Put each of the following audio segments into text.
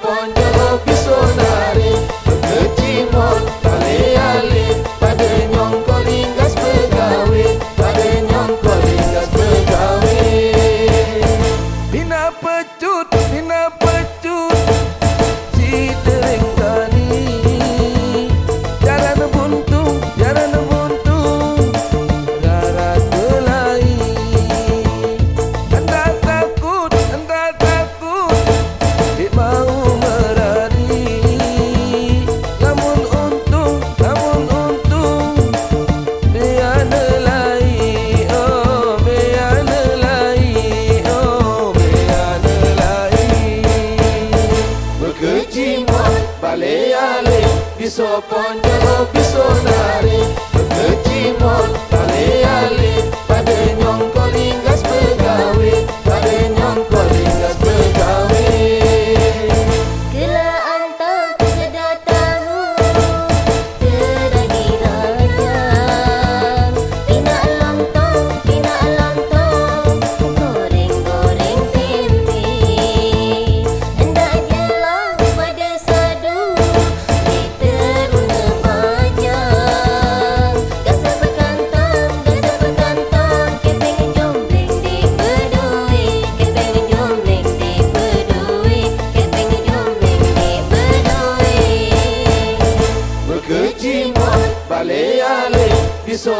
ponjo bisa nari Kecimon Bisa ponjol, bisa nari Bekecimot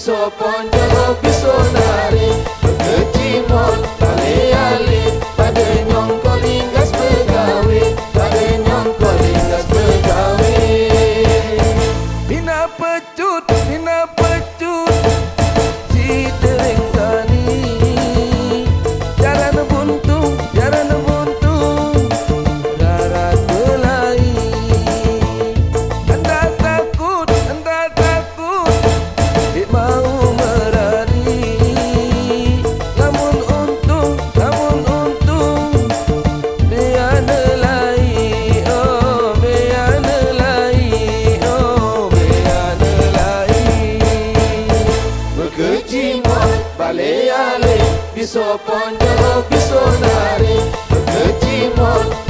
bisa ponjol bisa nari berkecimol ale-ale pada nyongko linggas pegawai pada nyongko linggas pegawai bina pecut bina pecut si tereng tani. Jaran buntung jaran buntung ale ale biso ponjo biso nari kecimot.